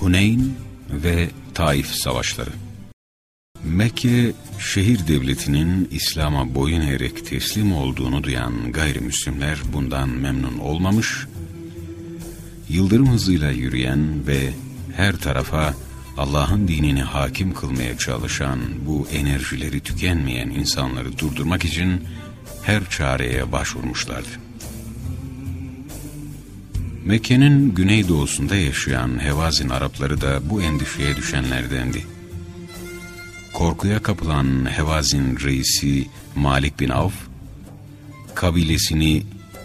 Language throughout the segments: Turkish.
Huneyn ve Taif Savaşları Mekke şehir devletinin İslam'a boyun eğerek teslim olduğunu duyan gayrimüslimler bundan memnun olmamış, yıldırım hızıyla yürüyen ve her tarafa Allah'ın dinini hakim kılmaya çalışan bu enerjileri tükenmeyen insanları durdurmak için her çareye başvurmuşlardı. Mekke'nin güneydoğusunda yaşayan Hevazin Arapları da bu endişeye düşenlerdendi. Korkuya kapılan Hevazin reisi Malik bin Avf, kabilesini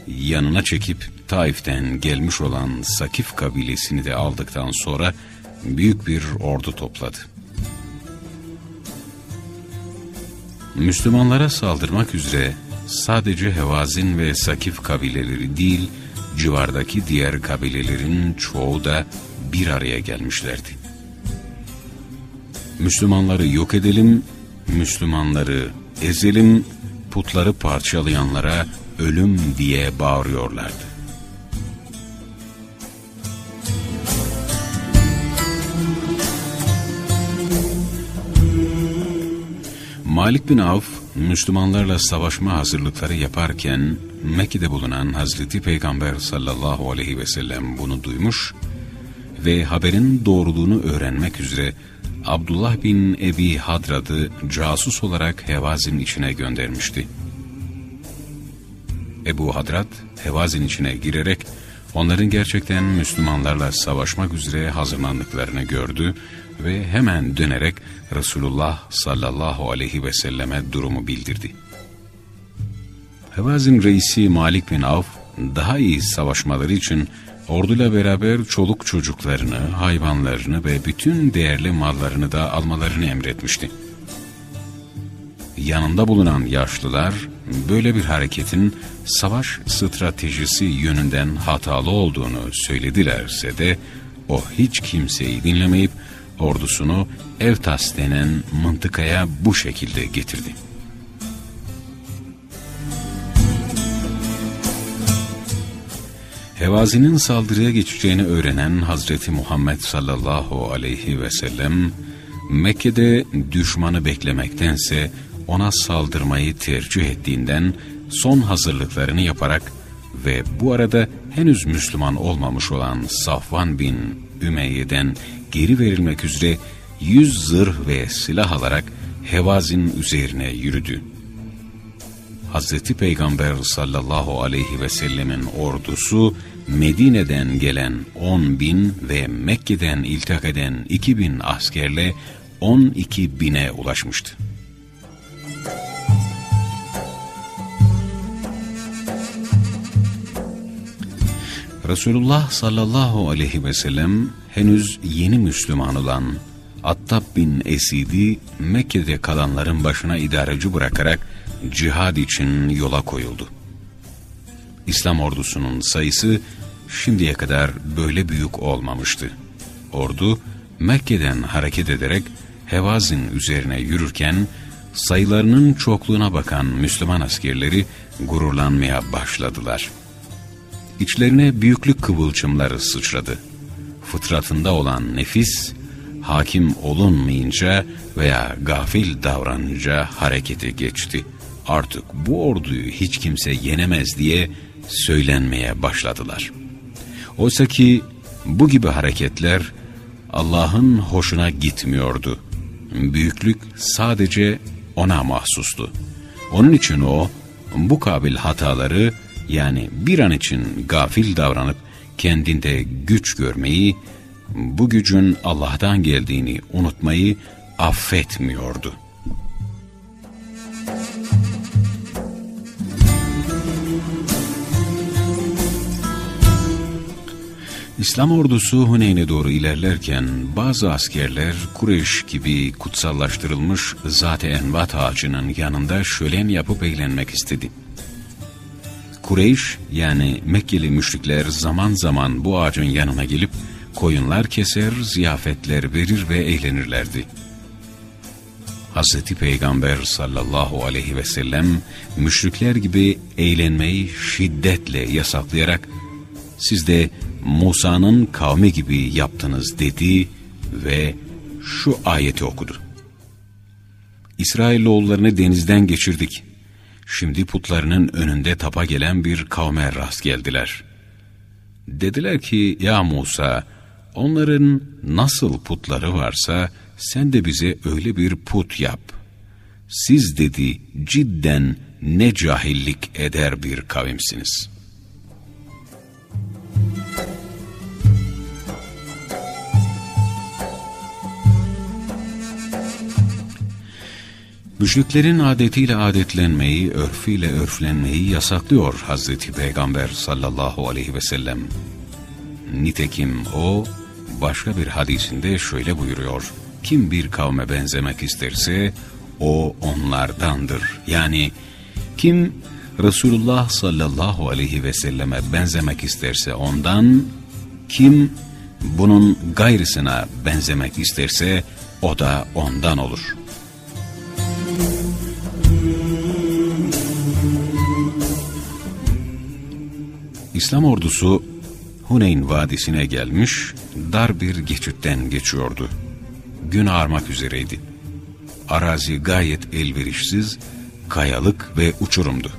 yanına çekip Taif'ten gelmiş olan Sakif kabilesini de aldıktan sonra büyük bir ordu topladı. Müslümanlara saldırmak üzere sadece Hevazin ve Sakif kabileleri değil, civardaki diğer kabilelerin çoğu da bir araya gelmişlerdi. Müslümanları yok edelim, Müslümanları ezelim, putları parçalayanlara ölüm diye bağırıyorlardı. Malik bin Avf, Müslümanlarla savaşma hazırlıkları yaparken Mekke'de bulunan Hazreti Peygamber sallallahu aleyhi ve sellem bunu duymuş ve haberin doğruluğunu öğrenmek üzere Abdullah bin Ebi Hadrad'ı casus olarak Hevazin içine göndermişti. Ebu Hadrad, Hevazin içine girerek onların gerçekten Müslümanlarla savaşmak üzere hazırlandıklarını gördü ve hemen dönerek Resulullah sallallahu aleyhi ve selleme durumu bildirdi. Hevazin reisi Malik bin Avf daha iyi savaşmaları için orduyla beraber çoluk çocuklarını, hayvanlarını ve bütün değerli mallarını da almalarını emretmişti. Yanında bulunan yaşlılar böyle bir hareketin savaş stratejisi yönünden hatalı olduğunu söyledilerse de o hiç kimseyi dinlemeyip ordusunu Evtas denen mıntıkaya bu şekilde getirdi. Hevazi'nin saldırıya geçeceğini öğrenen Hazreti Muhammed sallallahu aleyhi ve sellem Mekke'de düşmanı beklemektense ona saldırmayı tercih ettiğinden son hazırlıklarını yaparak ve bu arada henüz Müslüman olmamış olan Safvan bin Ümeyye'den geri verilmek üzere yüz zırh ve silah alarak Hevazin üzerine yürüdü. Hazreti Peygamber sallallahu aleyhi ve sellemin ordusu Medine'den gelen 10 bin ve Mekke'den iltak eden 2 bin askerle 12 bine ulaşmıştı. Resulullah sallallahu aleyhi ve sellem henüz yeni Müslüman olan Attab bin Esid'i Mekke'de kalanların başına idareci bırakarak cihad için yola koyuldu. İslam ordusunun sayısı şimdiye kadar böyle büyük olmamıştı. Ordu Mekke'den hareket ederek Hevazin üzerine yürürken sayılarının çokluğuna bakan Müslüman askerleri gururlanmaya başladılar. İçlerine büyüklük kıvılcımları sıçradı. Fıtratında olan nefis, hakim olunmayınca veya gafil davranınca harekete geçti. Artık bu orduyu hiç kimse yenemez diye söylenmeye başladılar. Oysa ki bu gibi hareketler Allah'ın hoşuna gitmiyordu. Büyüklük sadece ona mahsustu. Onun için o bu kabil hataları yani bir an için gafil davranıp kendinde güç görmeyi, bu gücün Allah'tan geldiğini unutmayı affetmiyordu. İslam ordusu Huneyn'e doğru ilerlerken bazı askerler Kureyş gibi kutsallaştırılmış Zat-ı Envat ağacının yanında şölen yapıp eğlenmek istedi. Kureyş yani Mekkeli müşrikler zaman zaman bu ağacın yanına gelip koyunlar keser, ziyafetler verir ve eğlenirlerdi. Hz. Peygamber sallallahu aleyhi ve sellem müşrikler gibi eğlenmeyi şiddetle yasaklayarak siz de Musa'nın kavmi gibi yaptınız dedi ve şu ayeti okudu. İsrailoğullarını denizden geçirdik. Şimdi putlarının önünde tapa gelen bir kavme rast geldiler. Dediler ki ya Musa onların nasıl putları varsa sen de bize öyle bir put yap. Siz dedi cidden ne cahillik eder bir kavimsiniz.'' Müşriklerin adetiyle adetlenmeyi, örfüyle örflenmeyi yasaklıyor Hazreti Peygamber sallallahu aleyhi ve sellem. Nitekim o başka bir hadisinde şöyle buyuruyor. Kim bir kavme benzemek isterse o onlardandır. Yani kim Resulullah sallallahu aleyhi ve selleme benzemek isterse ondan, kim bunun gayrısına benzemek isterse o da ondan olur.'' İslam ordusu Huneyn Vadisi'ne gelmiş, dar bir geçitten geçiyordu. Gün ağarmak üzereydi. Arazi gayet elverişsiz, kayalık ve uçurumdu.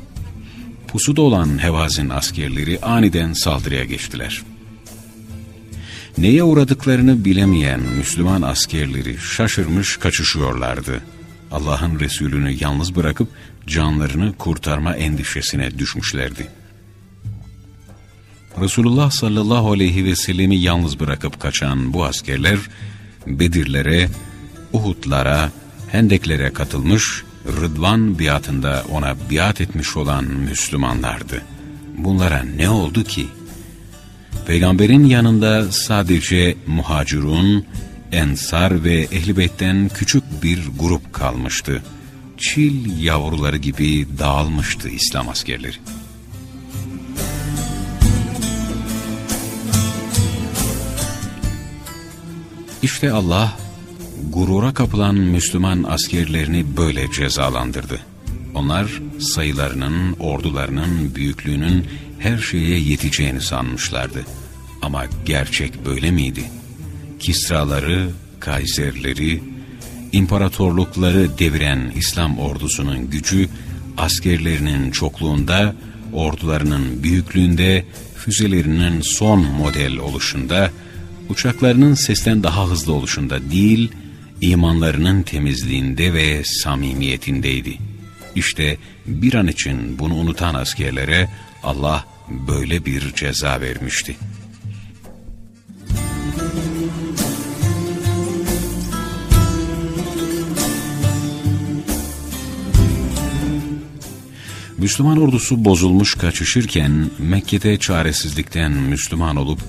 Pusuda olan Hevazin askerleri aniden saldırıya geçtiler. Neye uğradıklarını bilemeyen Müslüman askerleri şaşırmış kaçışıyorlardı. Allah'ın Resulünü yalnız bırakıp canlarını kurtarma endişesine düşmüşlerdi. Resulullah sallallahu aleyhi ve sellemi yalnız bırakıp kaçan bu askerler Bedirlere, Uhudlara, Hendeklere katılmış, Rıdvan biatında ona biat etmiş olan Müslümanlardı. Bunlara ne oldu ki? Peygamberin yanında sadece muhacirun, ensar ve ehlibeytten küçük bir grup kalmıştı. Çil yavruları gibi dağılmıştı İslam askerleri. İşte Allah gurura kapılan Müslüman askerlerini böyle cezalandırdı. Onlar sayılarının, ordularının, büyüklüğünün her şeye yeteceğini sanmışlardı. Ama gerçek böyle miydi? Kisraları, Kaiserleri, imparatorlukları deviren İslam ordusunun gücü, askerlerinin çokluğunda, ordularının büyüklüğünde, füzelerinin son model oluşunda, uçaklarının sesten daha hızlı oluşunda değil, imanlarının temizliğinde ve samimiyetindeydi. İşte bir an için bunu unutan askerlere Allah böyle bir ceza vermişti. Müslüman ordusu bozulmuş kaçışırken Mekke'de çaresizlikten Müslüman olup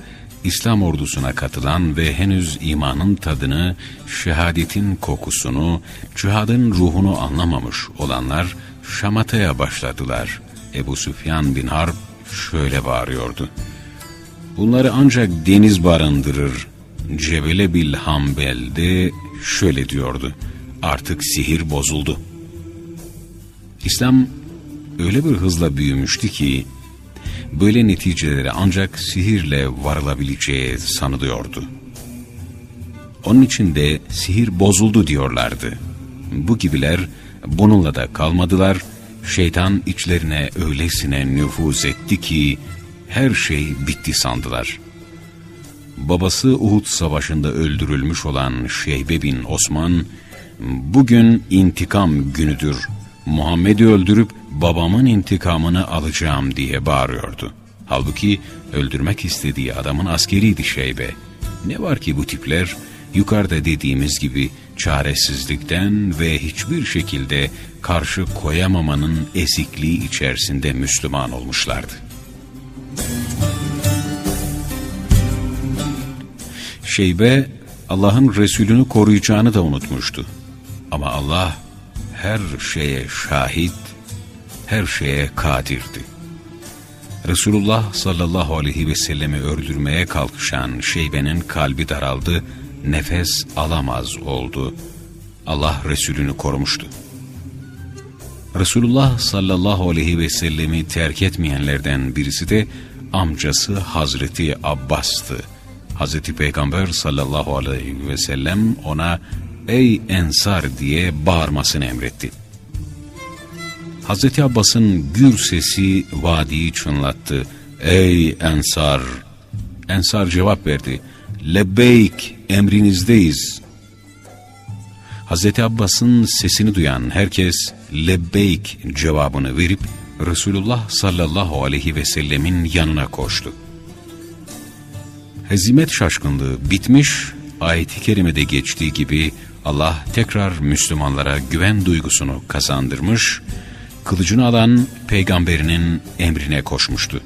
İslam ordusuna katılan ve henüz imanın tadını, şehadetin kokusunu, cihadın ruhunu anlamamış olanlar şamataya başladılar. Ebu Süfyan bin Harp şöyle bağırıyordu. Bunları ancak deniz barındırır. Cebele bil Hambel'de şöyle diyordu. Artık sihir bozuldu. İslam öyle bir hızla büyümüştü ki böyle neticelere ancak sihirle varılabileceği sanılıyordu. Onun için de sihir bozuldu diyorlardı. Bu gibiler bununla da kalmadılar, şeytan içlerine öylesine nüfuz etti ki her şey bitti sandılar. Babası Uhud Savaşı'nda öldürülmüş olan Şeybe bin Osman, bugün intikam günüdür Muhammed'i öldürüp babamın intikamını alacağım diye bağırıyordu. Halbuki öldürmek istediği adamın askeriydi Şeybe. Ne var ki bu tipler yukarıda dediğimiz gibi çaresizlikten ve hiçbir şekilde karşı koyamamanın esikliği içerisinde Müslüman olmuşlardı. Şeybe Allah'ın Resulünü koruyacağını da unutmuştu. Ama Allah her şeye şahit, her şeye kadirdi. Resulullah sallallahu aleyhi ve sellemi öldürmeye kalkışan Şeybe'nin kalbi daraldı, nefes alamaz oldu. Allah Resulünü korumuştu. Resulullah sallallahu aleyhi ve sellemi terk etmeyenlerden birisi de amcası Hazreti Abbas'tı. Hazreti Peygamber sallallahu aleyhi ve sellem ona ''Ey Ensar'' diye bağırmasını emretti. Hazreti Abbas'ın gür sesi vadiyi çınlattı. ''Ey Ensar!'' Ensar cevap verdi. ''Lebbeyk, emrinizdeyiz.'' Hazreti Abbas'ın sesini duyan herkes lebbeyk cevabını verip Resulullah sallallahu aleyhi ve sellemin yanına koştu. Hezimet şaşkınlığı bitmiş, ayet-i kerimede geçtiği gibi Allah tekrar Müslümanlara güven duygusunu kazandırmış, kılıcını alan peygamberinin emrine koşmuştu.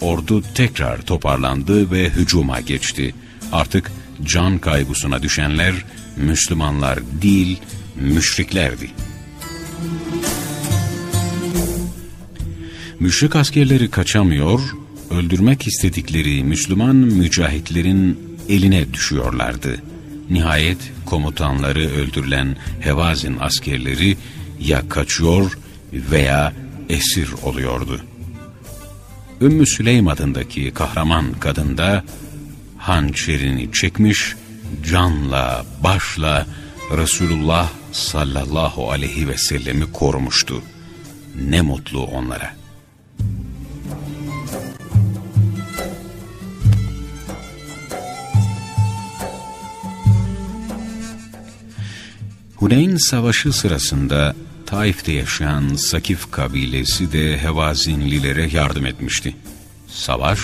Ordu tekrar toparlandı ve hücuma geçti. Artık can kaygısına düşenler Müslümanlar değil, müşriklerdi. Müşrik askerleri kaçamıyor, öldürmek istedikleri Müslüman mücahitlerin eline düşüyorlardı. Nihayet komutanları öldürülen Hevazin askerleri ya kaçıyor veya esir oluyordu. Ümmü Süleym adındaki kahraman kadın da hançerini çekmiş, canla, başla Resulullah sallallahu aleyhi ve sellemi korumuştu. Ne mutlu onlara. Huneyn Savaşı sırasında Taif'te yaşayan Sakif kabilesi de Hevazinlilere yardım etmişti. Savaş,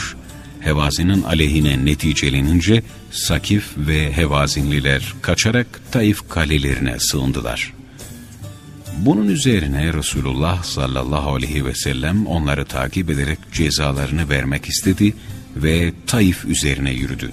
Hevazin'in aleyhine neticelenince Sakif ve Hevazinliler kaçarak Taif kalelerine sığındılar. Bunun üzerine Resulullah sallallahu aleyhi ve sellem onları takip ederek cezalarını vermek istedi ve Taif üzerine yürüdü.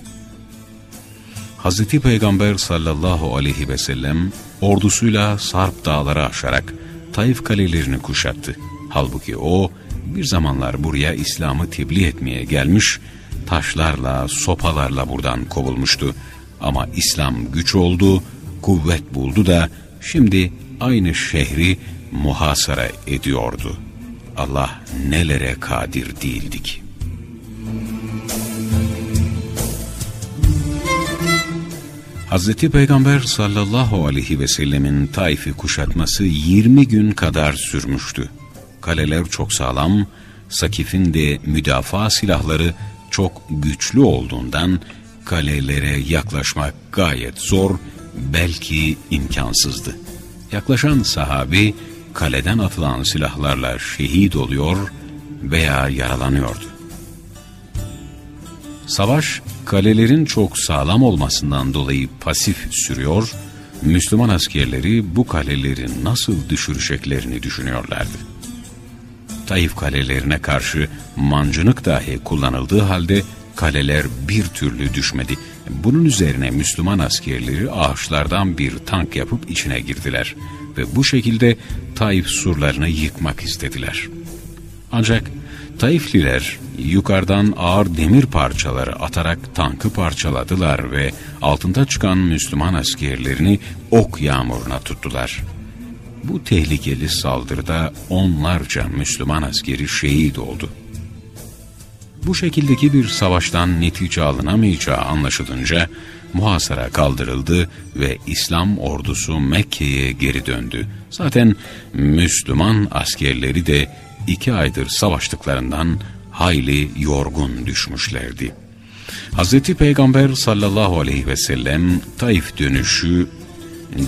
Hazreti Peygamber sallallahu aleyhi ve sellem ordusuyla Sarp dağları aşarak Taif kalelerini kuşattı. Halbuki o bir zamanlar buraya İslam'ı tebliğ etmeye gelmiş, taşlarla, sopalarla buradan kovulmuştu. Ama İslam güç oldu, kuvvet buldu da şimdi aynı şehri muhasara ediyordu. Allah nelere kadir değildik. Hazreti Peygamber sallallahu aleyhi ve sellemin Taif'i kuşatması 20 gün kadar sürmüştü. Kaleler çok sağlam, Sakif'in de müdafaa silahları çok güçlü olduğundan kalelere yaklaşmak gayet zor, belki imkansızdı. Yaklaşan sahabi kaleden atılan silahlarla şehit oluyor veya yaralanıyordu. Savaş kalelerin çok sağlam olmasından dolayı pasif sürüyor, Müslüman askerleri bu kaleleri nasıl düşüreceklerini düşünüyorlardı. Taif kalelerine karşı mancınık dahi kullanıldığı halde kaleler bir türlü düşmedi. Bunun üzerine Müslüman askerleri ağaçlardan bir tank yapıp içine girdiler ve bu şekilde Taif surlarını yıkmak istediler. Ancak Taifliler yukarıdan ağır demir parçaları atarak tankı parçaladılar ve altında çıkan Müslüman askerlerini ok yağmuruna tuttular. Bu tehlikeli saldırıda onlarca Müslüman askeri şehit oldu. Bu şekildeki bir savaştan netice alınamayacağı anlaşılınca muhasara kaldırıldı ve İslam ordusu Mekke'ye geri döndü. Zaten Müslüman askerleri de iki aydır savaştıklarından hayli yorgun düşmüşlerdi. Hz. Peygamber sallallahu aleyhi ve sellem Taif dönüşü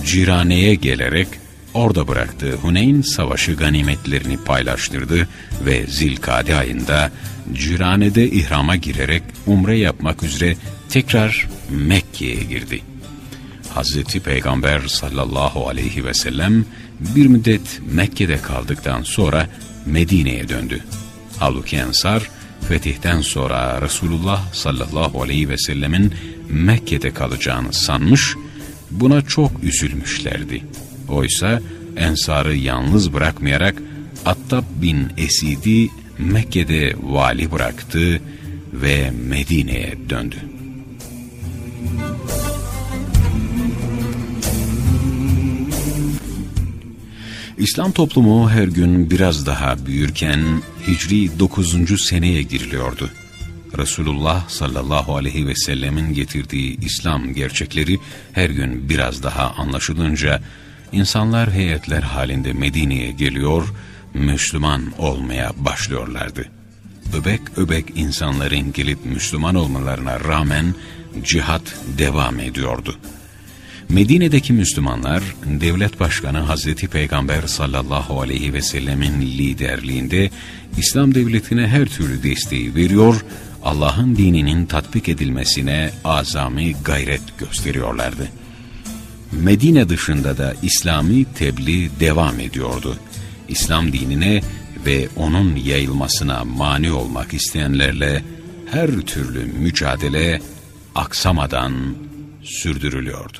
Cirane'ye gelerek orada bıraktığı Huneyn savaşı ganimetlerini paylaştırdı ve Zilkade ayında Cirane'de ihrama girerek umre yapmak üzere tekrar Mekke'ye girdi. Hazreti Peygamber sallallahu aleyhi ve sellem bir müddet Mekke'de kaldıktan sonra Medine'ye döndü. Halbuki Ensar, fetihten sonra Resulullah sallallahu aleyhi ve sellemin Mekke'de kalacağını sanmış, buna çok üzülmüşlerdi. Oysa Ensar'ı yalnız bırakmayarak Attab bin Esid'i Mekke'de vali bıraktı ve Medine'ye döndü. İslam toplumu her gün biraz daha büyürken Hicri 9. seneye giriliyordu. Resulullah sallallahu aleyhi ve sellemin getirdiği İslam gerçekleri her gün biraz daha anlaşılınca insanlar heyetler halinde Medine'ye geliyor, Müslüman olmaya başlıyorlardı. Öbek öbek insanların gelip Müslüman olmalarına rağmen cihat devam ediyordu. Medine'deki Müslümanlar devlet başkanı Hazreti Peygamber sallallahu aleyhi ve sellemin liderliğinde İslam devletine her türlü desteği veriyor, Allah'ın dininin tatbik edilmesine azami gayret gösteriyorlardı. Medine dışında da İslami tebliğ devam ediyordu. İslam dinine ve onun yayılmasına mani olmak isteyenlerle her türlü mücadele aksamadan sürdürülüyordu.